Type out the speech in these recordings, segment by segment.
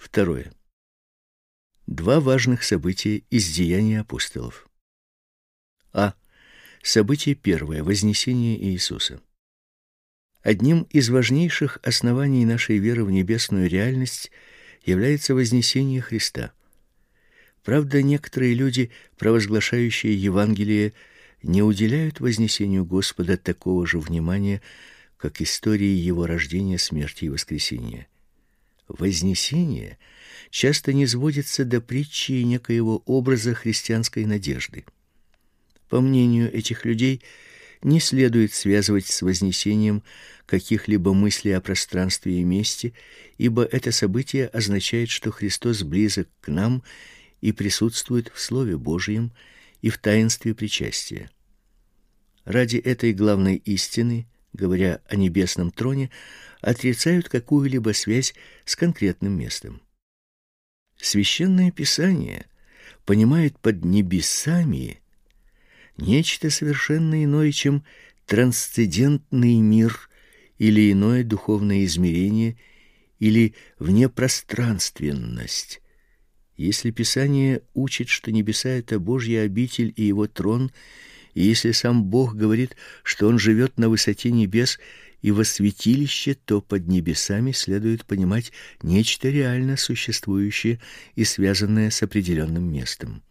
Второе. Два важных события из деяний апостолов. А. Событие первое вознесение Иисуса. Одним из важнейших оснований нашей веры в небесную реальность является вознесение Христа. Правда, некоторые люди, провозглашающие Евангелие, не уделяют вознесению Господа такого же внимания, как истории его рождения, смерти и воскресения. Вознесение часто не сводится до притчи некоего образа христианской надежды. По мнению этих людей, не следует связывать с вознесением каких-либо мыслей о пространстве и месте, ибо это событие означает, что Христос близок к нам и присутствует в Слове Божьем и в таинстве причастия. Ради этой главной истины, говоря о небесном троне, отрицают какую-либо связь с конкретным местом. Священное Писание понимает под небесами нечто совершенно иное, чем трансцендентный мир или иное духовное измерение или внепространственность. Если Писание учит, что небеса это Божья обитель и его трон, и если сам Бог говорит, что он живет на высоте небес и во святилище, то под небесами следует понимать нечто реально существующее и связанное с определенным местом.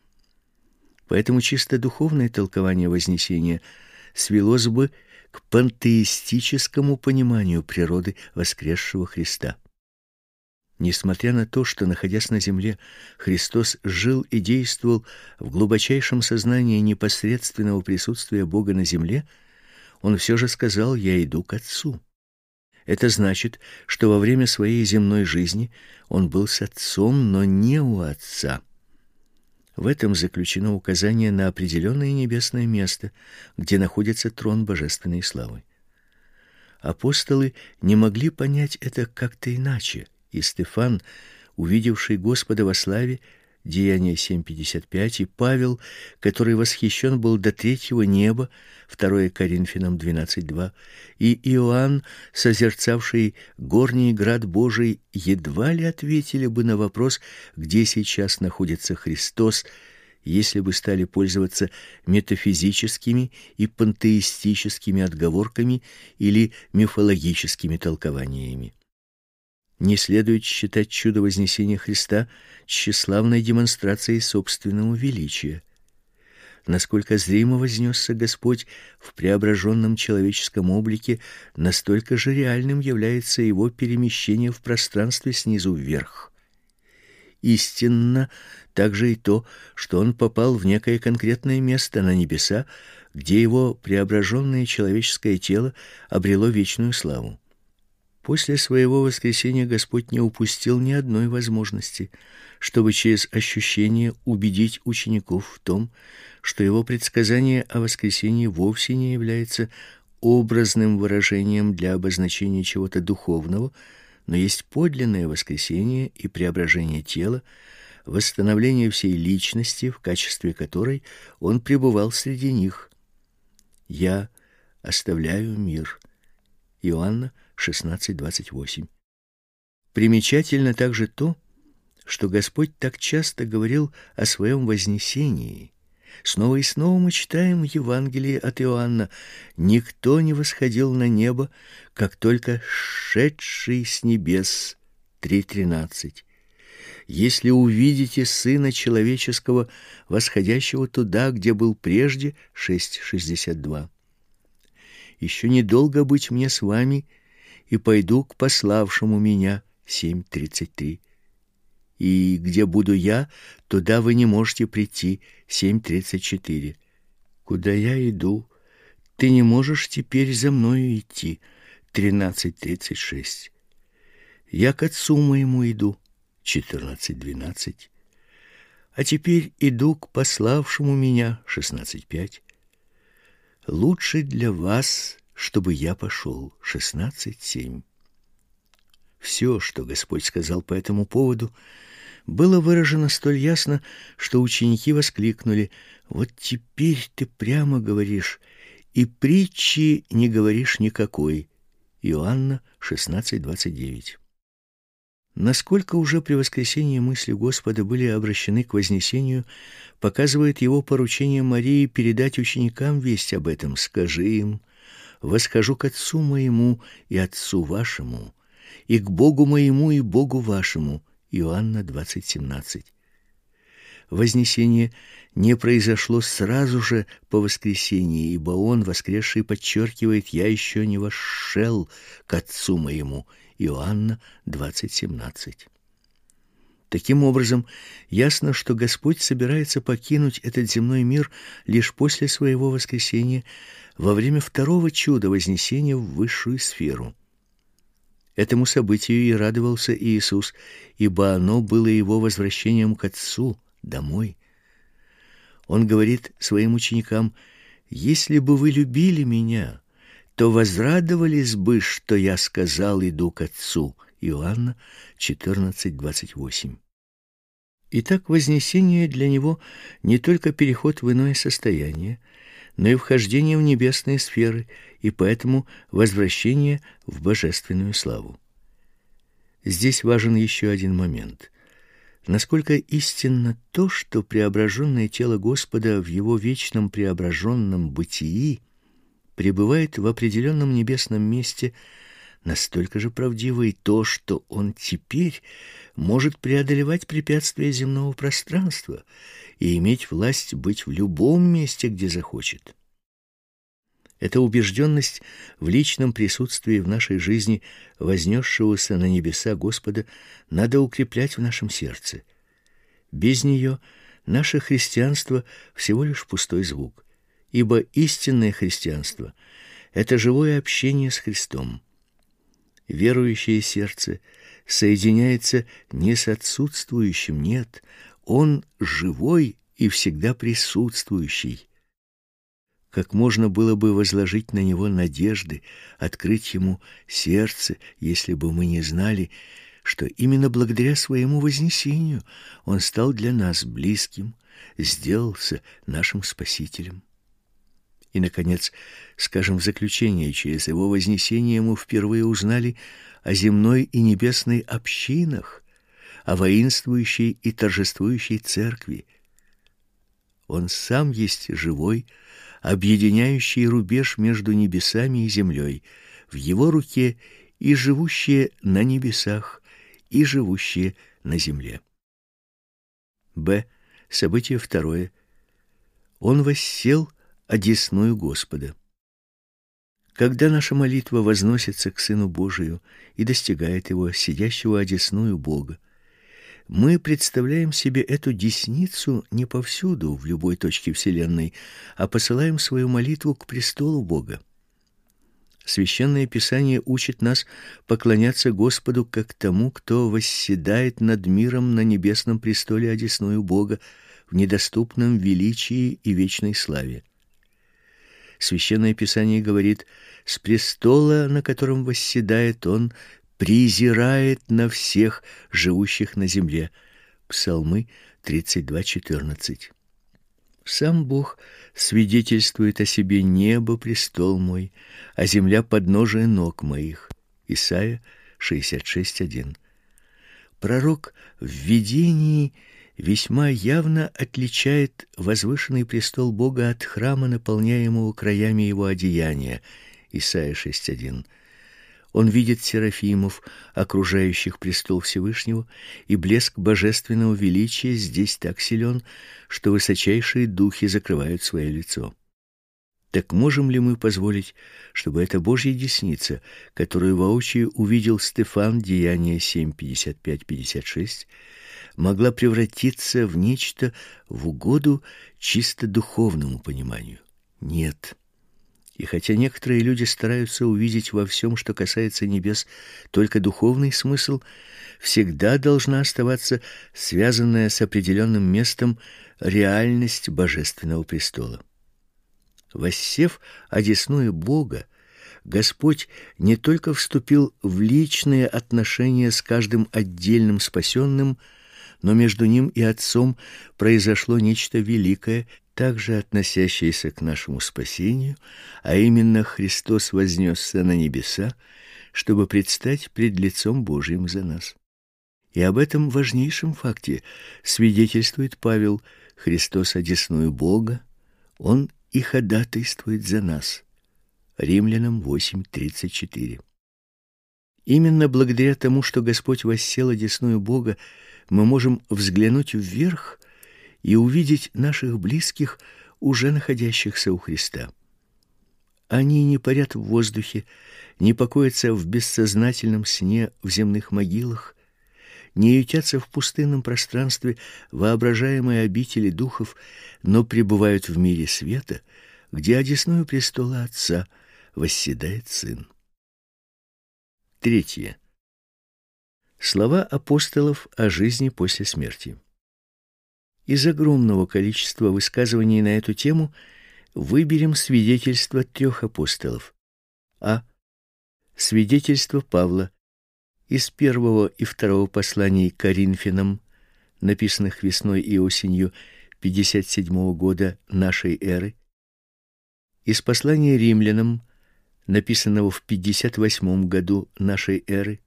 Поэтому чисто духовное толкование Вознесения свелось бы к пантеистическому пониманию природы воскресшего Христа. Несмотря на то, что находясь на земле, Христос жил и действовал в глубочайшем сознании непосредственного присутствия Бога на земле, он все же сказал: "Я иду к Отцу". Это значит, что во время своей земной жизни он был с Отцом, но не у Отца. В этом заключено указание на определенное небесное место, где находится трон божественной славы. Апостолы не могли понять это как-то иначе, и Стефан, увидевший Господа во славе, Деяние 7:55 и Павел, который восхищен был до третьего неба, 2 Коринфянам 12:2, и Иоанн, созерцавший горний град Божий, едва ли ответили бы на вопрос, где сейчас находится Христос, если бы стали пользоваться метафизическими и пантеистическими отговорками или мифологическими толкованиями. Не следует считать чудо вознесения Христа тщеславной демонстрацией собственного величия. Насколько зримо вознесся Господь в преображенном человеческом облике, настолько же реальным является его перемещение в пространстве снизу вверх. Истинно также и то, что он попал в некое конкретное место на небеса, где его преображенное человеческое тело обрело вечную славу. После своего воскресения Господь не упустил ни одной возможности, чтобы через ощущение убедить учеников в том, что его предсказание о воскресении вовсе не является образным выражением для обозначения чего-то духовного, но есть подлинное воскресение и преображение тела, восстановление всей личности, в качестве которой он пребывал среди них. Я оставляю мир. Иоанна 16:28. Примечательно также то, что Господь так часто говорил о своем вознесении. Снова и снова мы читаем в Евангелии от Иоанна: никто не восходил на небо, как только шедший с небес. 3:13. Если увидите сына человеческого, восходящего туда, где был прежде, 6:62. Еще недолго быть мне с вами, и пойду к пославшему меня. 7:33. И где буду я, туда вы не можете прийти. 7:34. Куда я иду, ты не можешь теперь за мною идти. 13:36. Я к отцу моему иду. 14:12. А теперь иду к пославшему меня. 16:5. Лучше для вас чтобы я пошел. 16.7. Все, что Господь сказал по этому поводу, было выражено столь ясно, что ученики воскликнули: "Вот теперь ты прямо говоришь, и притчи не говоришь никакой". Иоанна 16:29. Насколько уже при воскресении мысли Господа были обращены к вознесению, показывает его поручение Марии передать ученикам весть об этом. «Скажи им, восхожу к Отцу моему и Отцу вашему, и к Богу моему и Богу вашему». Иоанна 20:17. Вознесение не произошло сразу же по воскресении, ибо он, воскресший, подчеркивает: "Я еще не вошел к Отцу моему" Иоанна 20:17. Таким образом, ясно, что Господь собирается покинуть этот земной мир лишь после своего воскресения, во время второго чуда вознесения в высшую сферу. Этому событию и радовался Иисус, ибо оно было его возвращением к Отцу, домой. Он говорит своим ученикам: "Если бы вы любили меня, то возрадовались бы, что я сказал: иду к Отцу". Иоанна 14:28. Итак, вознесение для него не только переход в иное состояние, но и вхождение в небесные сферы, и поэтому возвращение в божественную славу. Здесь важен еще один момент. Насколько истинно то, что преображенное тело Господа в его вечном преображенном бытии пребывает в определенном небесном месте, настолько же правдиво и то, что он теперь может преодолевать препятствия земного пространства и иметь власть быть в любом месте, где захочет. Эта убежденность в личном присутствии в нашей жизни вознесшегося на небеса Господа надо укреплять в нашем сердце. Без нее наше христианство всего лишь пустой звук ибо истинное христианство это живое общение с Христом. Верующее сердце соединяется не с отсутствующим, нет, он живой и всегда присутствующий. Как можно было бы возложить на него надежды, открыть ему сердце, если бы мы не знали, что именно благодаря своему вознесению он стал для нас близким, сделался нашим спасителем. И, наконец, скажем в заключение, через его вознесение мы впервые узнали о земной и небесной общинах, о воинствующей и торжествующей церкви. Он сам есть живой, объединяющий рубеж между небесами и землей, в его руке и живущие на небесах, и живущие на земле. Б. Событие второе. Он воссел одесную Господа. Когда наша молитва возносится к Сыну Божию и достигает его, сидящего одесную Бога, мы представляем себе эту десницу не повсюду, в любой точке вселенной, а посылаем свою молитву к престолу Бога. Священное Писание учит нас поклоняться Господу как тому, кто восседает над миром на небесном престоле одесную Бога в недоступном величии и вечной славе. Священное Писание говорит: "С престола, на котором восседает он, презирает на всех живущих на земле". Псалмы 32:14. Сам Бог свидетельствует о себе: "Небо престол мой, а земля подножие ног моих". Исайя 66:1. Пророк в видении весьма явно отличает возвышенный престол Бога от храма, наполняемого краями его одеяния. Исайя 6:1. Он видит серафимов, окружающих престол Всевышнего, и блеск божественного величия здесь так силен, что высочайшие духи закрывают свое лицо. Так можем ли мы позволить, чтобы эта Божья десница, которую воочию увидел Стефан, Деяния 7:55-56, могла превратиться в нечто в угоду чисто духовному пониманию. Нет. И хотя некоторые люди стараются увидеть во всем, что касается небес, только духовный смысл, всегда должна оставаться связанная с определенным местом реальность божественного престола. Воссев одесную Бога, Господь не только вступил в личные отношения с каждым отдельным спасенным, но между ним и Отцом произошло нечто великое, также относящееся к нашему спасению, а именно Христос вознесся на небеса, чтобы предстать пред лицом Божьим за нас. И об этом важнейшем факте свидетельствует Павел: Христос одесную Бога, он и ходатайствует за нас. Римлянам 8:34. Именно благодаря тому, что Господь воссел одесную Бога, мы можем взглянуть вверх и увидеть наших близких, уже находящихся у Христа. Они не парят в воздухе, не покоятся в бессознательном сне в земных могилах, не ютятся в пустынном пространстве воображаемой обители духов, но пребывают в мире света, где одесную престола Отца восседает Сын. Третье. Слова апостолов о жизни после смерти. Из огромного количества высказываний на эту тему выберем свидетельства трех апостолов. А. Свидетельство Павла из первого и второго посланий Коринфянам, написанных весной и осенью 57 года нашей эры, из послания римлянам, написанного в 58 году нашей эры,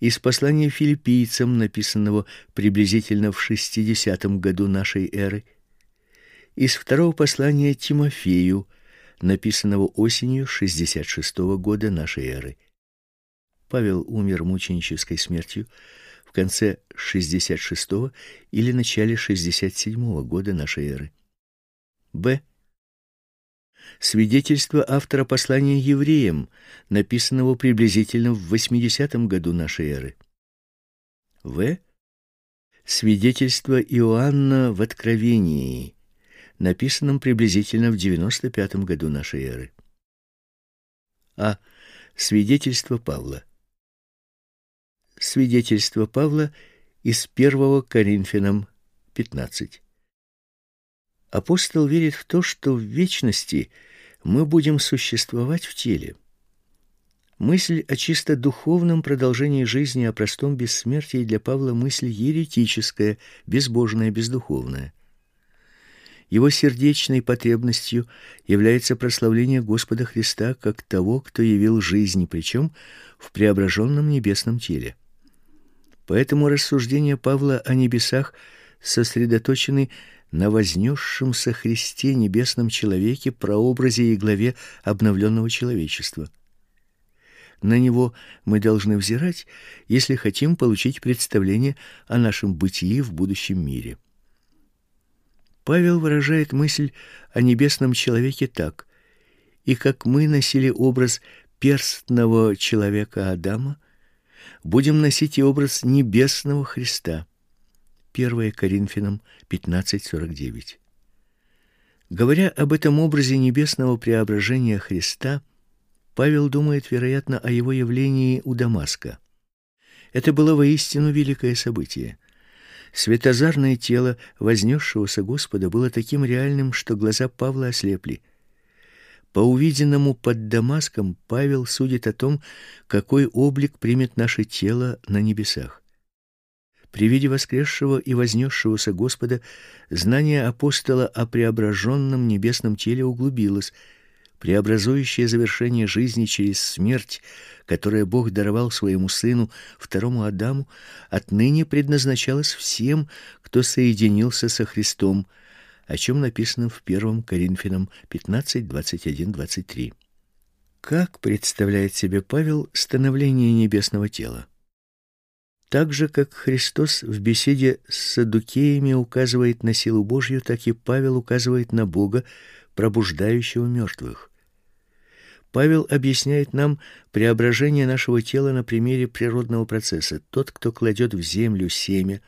из послания филиппийцам, написанного приблизительно в 60 году нашей эры, из второго послания Тимофею, написанного осенью 66 года нашей эры. Павел умер мученической смертью в конце 66 или начале 67 года нашей эры. Б. Свидетельство автора послания евреям, написанного приблизительно в 80 году нашей эры. В. Свидетельство Иоанна в Откровении, написанном приблизительно в 95 году нашей эры. А. Свидетельство Павла. Свидетельство Павла из 1 Коринфянам 15. Апостол верит в то, что в вечности мы будем существовать в теле. Мысль о чисто духовном продолжении жизни, о простом бессмертии для Павла мысль еретическая, безбожная, бездуховная. Его сердечной потребностью является прославление Господа Христа как того, кто явил жизнь, причем в преображенном небесном теле. Поэтому рассуждения Павла о небесах сосредоточены на вознесшемся Христе небесном человеке, прообразе и главе обновленного человечества. На него мы должны взирать, если хотим получить представление о нашем бытии в будущем мире. Павел выражает мысль о небесном человеке так: и как мы носили образ перстного человека Адама, будем носить и образ небесного Христа. 1 Коринфянам 15:49. Говоря об этом образе небесного преображения Христа, Павел думает, вероятно, о его явлении у Дамаска. Это было воистину великое событие. Светозарное тело вознесшегося Господа было таким реальным, что глаза Павла ослепли. По увиденному под Дамаском Павел судит о том, какой облик примет наше тело на небесах. При виде воскресшего и вознесшегося Господа знание апостола о преображенном небесном теле углубилось. Преобразующее завершение жизни через смерть, которое Бог даровал своему сыну, второму Адаму, отныне предназначалось всем, кто соединился со Христом, о чем написано в 1 Коринфянам 15, 21, 23. Как представляет себе Павел становление небесного тела? Так же, как Христос в беседе с саддукеями указывает на силу Божью, так и Павел указывает на Бога, пробуждающего мертвых. Павел объясняет нам преображение нашего тела на примере природного процесса. Тот, кто кладет в землю семя,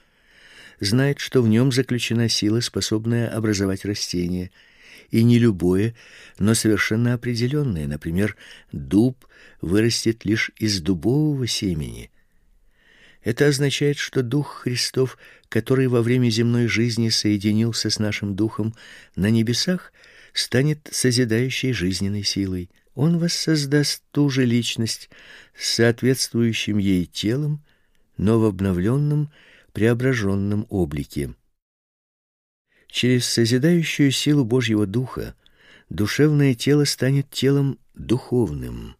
знает, что в нем заключена сила, способная образовать растение, и не любое, но совершенно определенное, например, дуб вырастет лишь из дубового семени – это означает, что Дух Христов, который во время земной жизни соединился с нашим Духом на небесах, станет созидающей жизненной силой. Он воссоздаст ту же личность с соответствующим ей телом, но в обновленном, преображенном облике. Через созидающую силу Божьего Духа душевное тело станет телом духовным.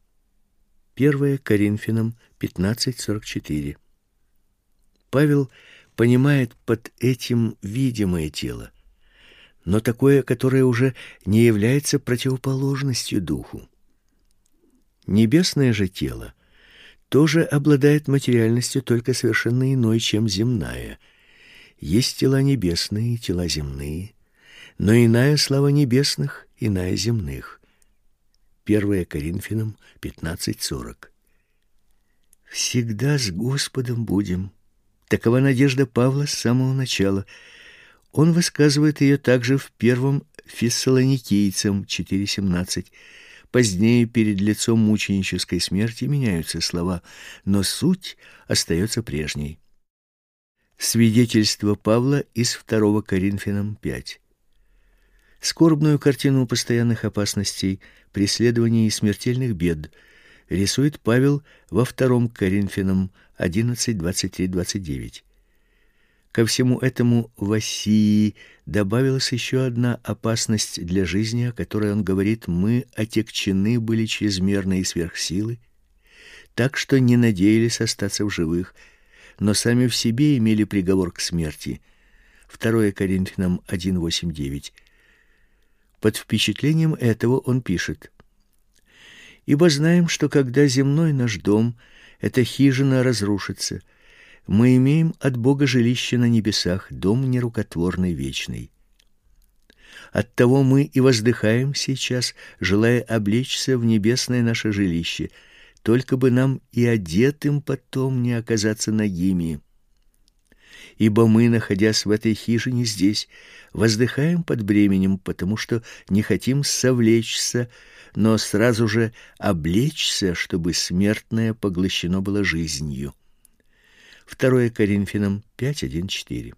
1 Коринфянам 15:44 Павел понимает под этим видимое тело, но такое, которое уже не является противоположностью духу. Небесное же тело тоже обладает материальностью только совершенно иной, чем земная. Есть тела небесные тела земные, но иная слава небесных, иная земных. 1 Коринфянам 15:40. Всегда с Господом будем. Такова надежда Павла с самого начала. Он высказывает ее также в первом Фессалоникийцам 4:17. Позднее перед лицом мученической смерти меняются слова, но суть остается прежней. Свидетельство Павла из 2 Коринфянам 5. Скорбную картину постоянных опасностей, преследований и смертельных бед рисует Павел во 2 Коринфянам 11:23-29. Ко всему этому в Осии добавилась еще одна опасность для жизни, о которой он говорит: мы отекчены были чрезмерной сверхсилы, так что не надеялись остаться в живых, но сами в себе имели приговор к смерти. 2 Коринфянам 1:8-9. Под впечатлением этого он пишет: Ибо знаем, что когда земной наш дом, эта хижина разрушится, мы имеем от Бога жилище на небесах, дом нерукотворный вечный. Оттого мы и воздыхаем сейчас, желая облечься в небесное наше жилище, только бы нам и одетым потом не оказаться нагими. Ибо мы, находясь в этой хижине здесь, воздыхаем под бременем, потому что не хотим совлечься, но сразу же облечься, чтобы смертное поглощено было жизнью. 2 Коринфянам 5:1-4.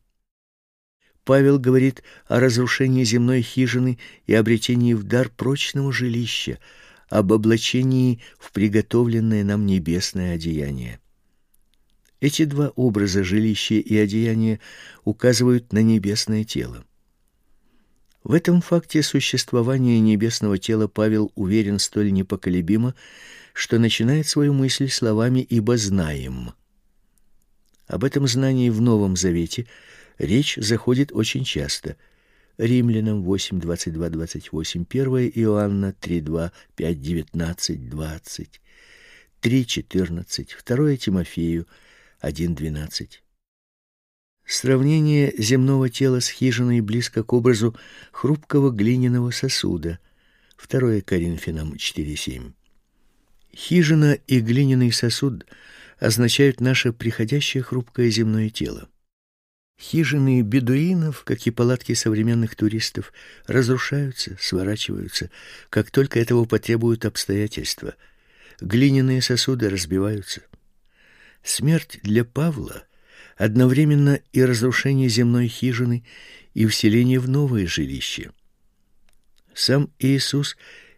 Павел говорит о разрушении земной хижины и обретении в дар прочного жилища, об облачении в приготовленное нам небесное одеяние. Эти два образа жилища и одеяния указывают на небесное тело. В этом факте существования небесного тела Павел уверен столь непоколебимо, что начинает свою мысль словами «ибо знаем». Об этом знании в Новом Завете речь заходит очень часто. Римлянам 8, 22, 28, 1 Иоанна 3, 2, 5, 19, 20, 3, 14, 2 Тимофею 1, 12. Сравнение земного тела с хижиной близко к образу хрупкого глиняного сосуда. 2 Коринфянам 4:7. Хижина и глиняный сосуд означают наше приходящее хрупкое земное тело. Хижины бедуинов, как и палатки современных туристов, разрушаются, сворачиваются, как только этого потребуют обстоятельства. Глиняные сосуды разбиваются. Смерть для Павла одновременно и разрушение земной хижины, и вселение в новое жилище. Сам Иисус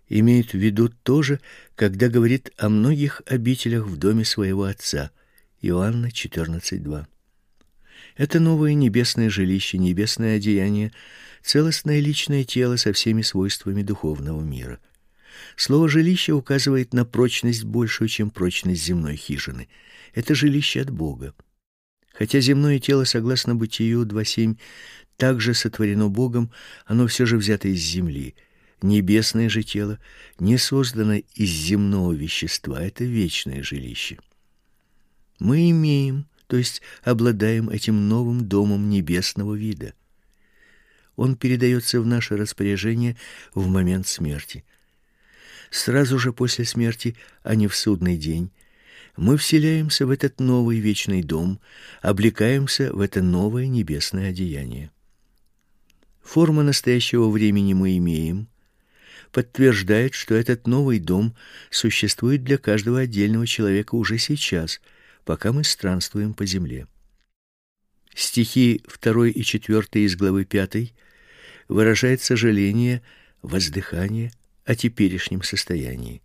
имеет в виду то же, когда говорит о многих обителях в доме своего Отца. Иоанна 14:2. Это новое небесное жилище, небесное одеяние, целостное личное тело со всеми свойствами духовного мира. Слово жилище указывает на прочность большую, чем прочность земной хижины. Это жилище от Бога. Хотя земное тело, согласно Бытию 2:7, также сотворено Богом, оно все же взято из земли. Небесное же тело не создано из земного вещества, это вечное жилище. Мы имеем, то есть обладаем этим новым домом небесного вида. Он передается в наше распоряжение в момент смерти. Сразу же после смерти, а не в судный день, мы вселяемся в этот новый вечный дом, облекаемся в это новое небесное одеяние. Форма настоящего времени мы имеем, подтверждает, что этот новый дом существует для каждого отдельного человека уже сейчас, пока мы странствуем по земле. Стихи 2 и 4 из главы 5 выражают сожаление, воздыхание о теперешнем состоянии.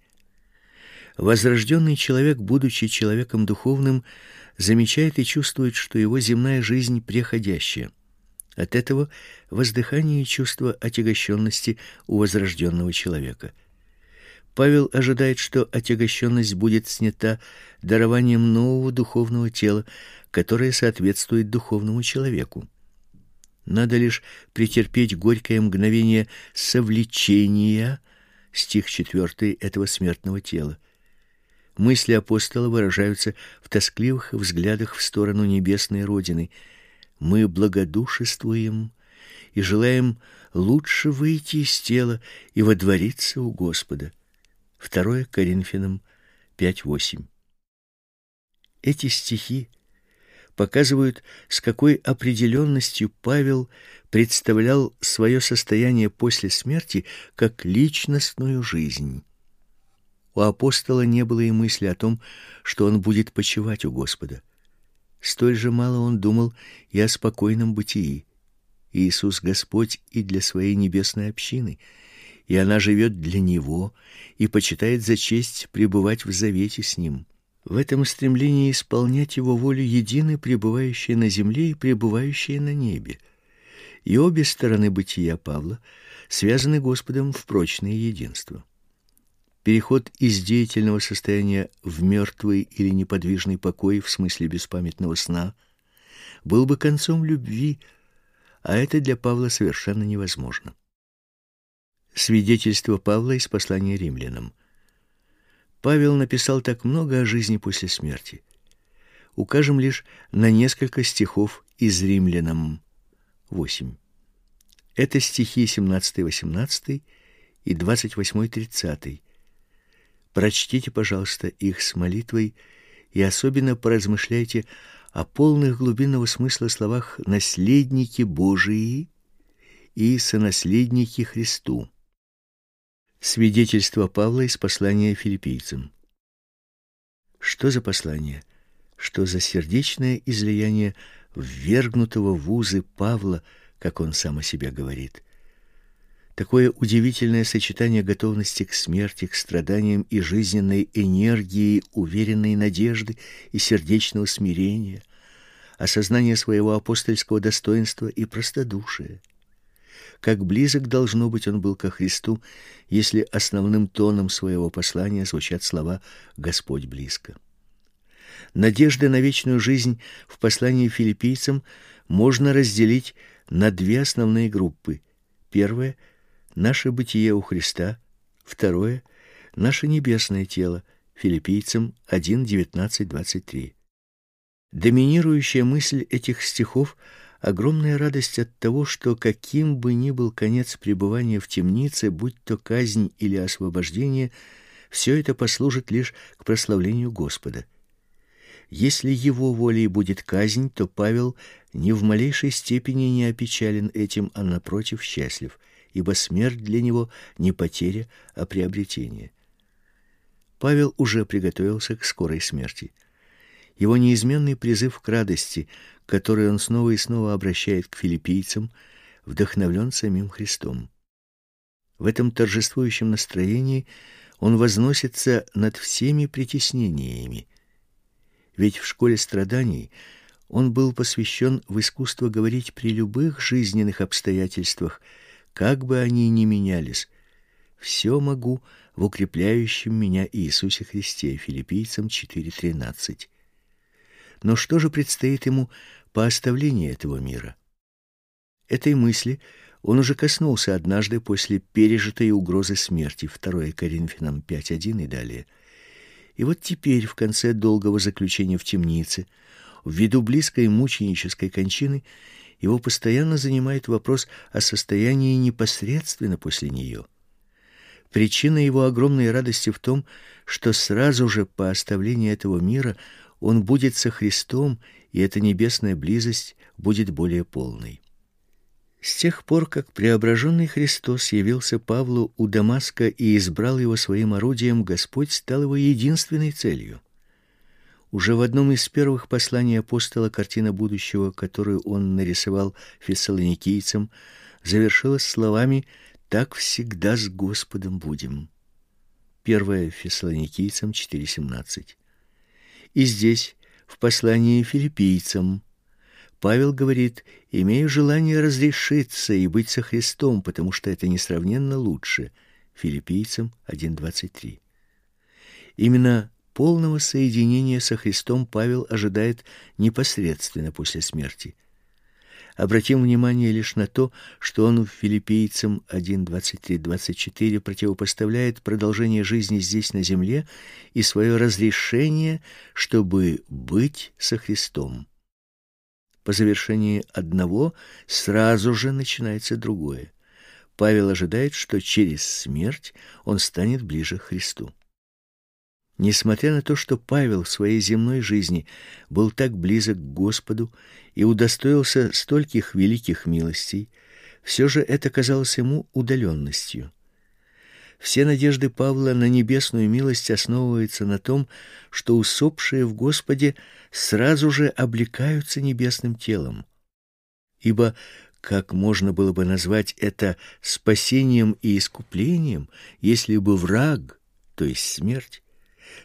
Возрожденный человек, будучи человеком духовным, замечает и чувствует, что его земная жизнь преходящая. От этого воздыхание и чувство отягощенности у возрожденного человека. Павел ожидает, что отягощенность будет снята дарованием нового духовного тела, которое соответствует духовному человеку. Надо лишь претерпеть горькое мгновение совлечения, стих 4 этого смертного тела. Мысли апостола выражаются в тоскливых взглядах в сторону небесной родины. Мы благодушествуем и желаем лучше выйти из тела и водвориться у Господа. 2 Коринфянам 5:8. Эти стихи показывают, с какой определенностью Павел представлял свое состояние после смерти как личностную жизнь. У апостола не было и мысли о том, что он будет почивать у Господа. Столь же мало он думал и о спокойном бытии. Иисус Господь и для своей небесной общины, и она живет для него и почитает за честь пребывать в завете с ним. В этом стремлении исполнять его волю едины пребывающие на земле и пребывающие на небе. И обе стороны бытия Павла связаны Господом в прочное единство. Переход из деятельного состояния в мертвый или неподвижный покой в смысле беспамятного сна был бы концом любви, а это для Павла совершенно невозможно. Свидетельство Павла из послания римлянам – Павел написал так много о жизни после смерти. Укажем лишь на несколько стихов из Римлянам 8. Это стихи 17-18 и 28-30. Прочтите, пожалуйста, их с молитвой и особенно поразмышляйте о полных глубинного смысла словах наследники Божии и сонаследники Христу. Свидетельство Павла из послания филиппийцам. Что за послание? Что за сердечное излияние ввергнутого в узы Павла, как он сам о себе говорит? Такое удивительное сочетание готовности к смерти, к страданиям и жизненной энергии, уверенной надежды и сердечного смирения, осознание своего апостольского достоинства и простодушия — как близок должно быть он был ко Христу, если основным тоном своего послания звучат слова Господь близко. Надежда на вечную жизнь в послании филиппийцам можно разделить на две основные группы. Первое наше бытие у Христа, второе наше небесное тело. Филиппийцам 1:19-23. Доминирующая мысль этих стихов огромная радость от того, что каким бы ни был конец пребывания в темнице, будь то казнь или освобождение, все это послужит лишь к прославлению Господа. Если его волей будет казнь, то Павел ни в малейшей степени не опечален этим, а напротив счастлив, ибо смерть для него не потеря, а приобретение. Павел уже приготовился к скорой смерти. Его неизменный призыв к радости, который он снова и снова обращает к филиппийцам, вдохновлен самим Христом. В этом торжествующем настроении он возносится над всеми притеснениями. Ведь в школе страданий он был посвящен в искусство говорить при любых жизненных обстоятельствах, как бы они ни менялись. Все могу в укрепляющем меня Иисусе Христе. Филиппийцам 4:13. Но что же предстоит ему по оставлении этого мира? Этой мысли он уже коснулся однажды после пережитой угрозы смерти, 2 Коринфянам 5:1 и далее. И вот теперь, в конце долгого заключения в темнице, ввиду близкой мученической кончины, его постоянно занимает вопрос о состоянии непосредственно после нее. Причина его огромной радости в том, что сразу же по оставлении этого мира он будет со Христом, и эта небесная близость будет более полной. С тех пор, как преображенный Христос явился Павлу у Дамаска и избрал его своим орудием, Господь стал его единственной целью. Уже в одном из первых посланий апостола картина будущего, которую он нарисовал фессалоникийцам, завершилась словами «Так всегда с Господом будем». 1 Фессалоникийцам 4:17. И здесь, в послании филиппийцам, Павел говорит: "Имею желание разрешиться и быть со Христом, потому что это несравненно лучше". Филиппийцам 1:23. Именно полного соединения со Христом Павел ожидает непосредственно после смерти. Обратим внимание лишь на то, что он Филиппийцам 1:23-24 противопоставляет продолжение жизни здесь на земле и свое разрешение, чтобы быть со Христом. По завершении одного сразу же начинается другое. Павел ожидает, что через смерть он станет ближе к Христу. Несмотря на то, что Павел в своей земной жизни был так близок к Господу и удостоился стольких великих милостей, все же это казалось ему удаленностью. Все надежды Павла на небесную милость основываются на том, что усопшие в Господе сразу же облекаются небесным телом. Ибо как можно было бы назвать это спасением и искуплением, если бы враг, то есть смерть,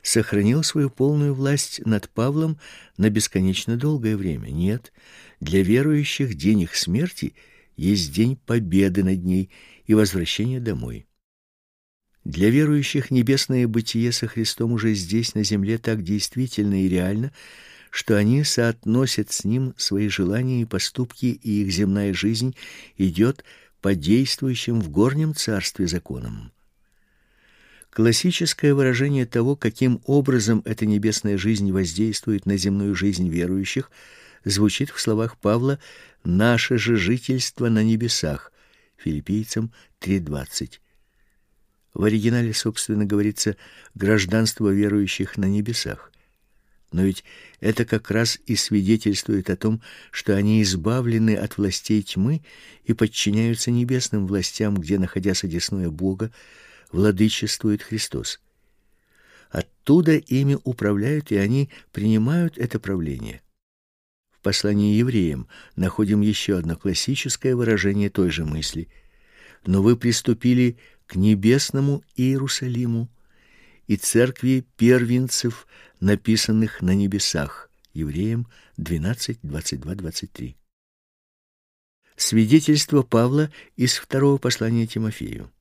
сохранил свою полную власть над Павлом на бесконечно долгое время? Нет, для верующих день их смерти есть день победы над ней и возвращения домой. Для верующих небесное бытие со Христом уже здесь на земле так действительно и реально, что они соотносят с ним свои желания и поступки, и их земная жизнь идет по действующим в горнем царстве законам. Классическое выражение того, каким образом эта небесная жизнь воздействует на земную жизнь верующих, звучит в словах Павла: "Наше же жительство на небесах". Филиппийцам 3:20. В оригинале, собственно, говорится гражданство верующих на небесах. Но ведь это как раз и свидетельствует о том, что они избавлены от властей тьмы и подчиняются небесным властям, где, находясь одесную Бога, владычествует Христос. Оттуда ими управляют, и они принимают это правление. В послании евреям находим еще одно классическое выражение той же мысли. Но вы приступили к небесному Иерусалиму и церкви первенцев, написанных на небесах. Евреям 12, 22, 23. Свидетельство Павла из второго послания Тимофею.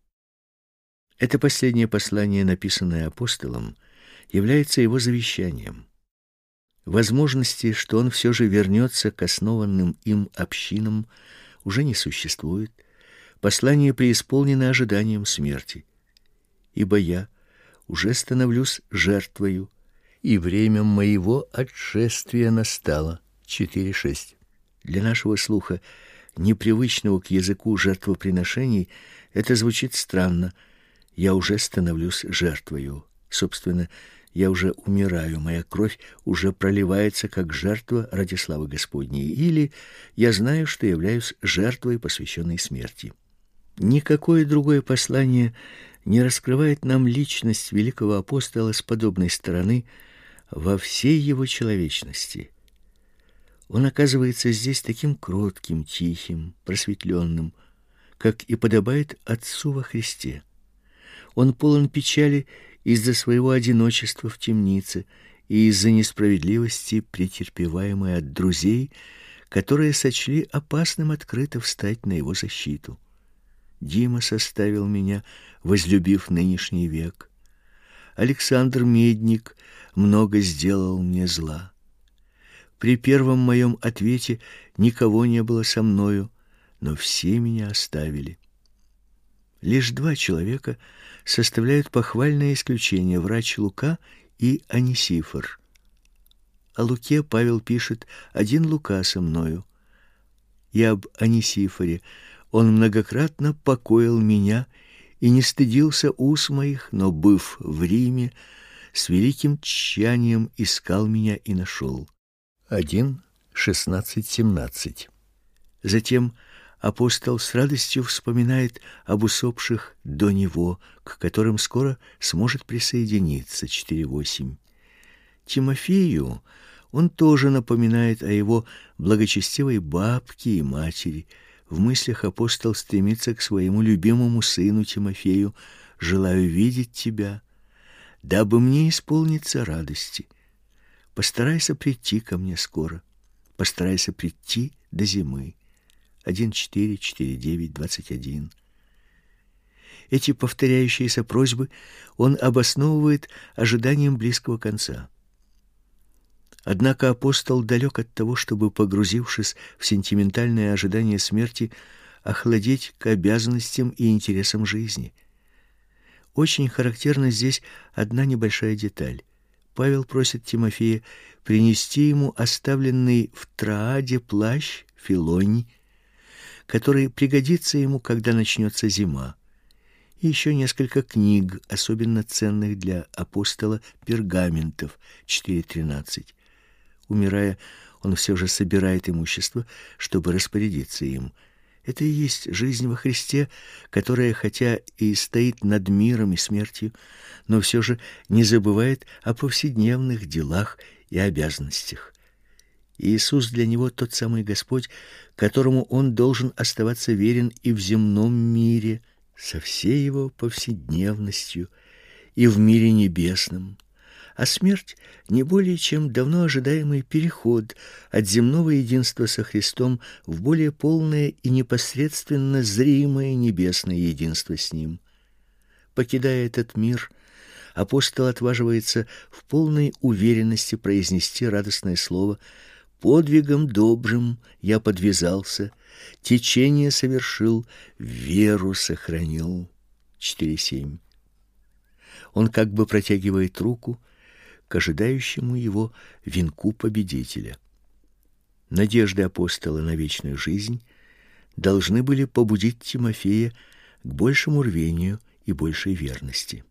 Это последнее послание, написанное апостолом, является его завещанием. Возможности, что он все же вернется к основанным им общинам, уже не существует – Послание преисполнено ожиданием смерти. Ибо я уже становлюсь жертвою, и время моего отшествия настало. 4:6. Для нашего слуха, непривычного к языку жертвоприношений, это звучит странно. Я уже становлюсь жертвою. Собственно, я уже умираю, моя кровь уже проливается как жертва ради славы Господней, или я знаю, что являюсь жертвой, посвященной смерти. Никакое другое послание не раскрывает нам личность великого апостола с подобной стороны во всей его человечности. Он оказывается здесь таким кротким, тихим, просветленным, как и подобает отцу во Христе. Он полон печали из-за своего одиночества в темнице и из-за несправедливости, претерпеваемой от друзей, которые сочли опасным открыто встать на его защиту. Дима составил меня, возлюбив нынешний век. Александр Медник много сделал мне зла. При первом моем ответе никого не было со мною, но все меня оставили. Лишь два человека составляют похвальное исключение: врач Лука и Анисифор. О Луке Павел пишет: "Один Лука со мною". И об Анисифоре он многократно покоил меня и не стыдился ус моих, но быв в Риме, с великим тщанием искал меня и нашел. 1 16-17. Затем апостол с радостью вспоминает об усопших до него, к которым скоро сможет присоединиться 4:8. Тимофею он тоже напоминает о его благочестивой бабке и матери, в мыслях апостол стремится к своему любимому сыну Тимофею: "Желаю видеть тебя, дабы мне исполниться радости. Постарайся прийти ко мне скоро. Постарайся прийти до зимы". 1:4, 4:9, 21. Эти повторяющиеся просьбы он обосновывает ожиданием близкого конца. Однако апостол далек от того, чтобы, погрузившись в сентиментальное ожидание смерти, охладеть к обязанностям и интересам жизни. Очень характерна здесь одна небольшая деталь. Павел просит Тимофея принести ему оставленный в Трааде плащ Филонь, который пригодится ему, когда начнется зима. И еще несколько книг, особенно ценных для апостола, пергаментов 4:13. Умирая, он все же собирает имущество, чтобы распорядиться им. Это и есть жизнь во Христе, которая хотя и стоит над миром и смертью, но все же не забывает о повседневных делах и обязанностях. Иисус для него тот самый Господь, которому он должен оставаться верен и в земном мире со всей его повседневностью, и в мире небесном а смерть не более чем давно ожидаемый переход от земного единства со Христом в более полное и непосредственно зримое небесное единство с ним. Покидая этот мир, апостол отваживается в полной уверенности произнести радостное слово: "Подвигом добрым я подвязался, течение совершил, веру сохранил". 4:7. Он как бы протягивает руку, к ожидающему его венку победителя. Надежды апостола на вечную жизнь должны были побудить Тимофея к большему рвению и большей верности.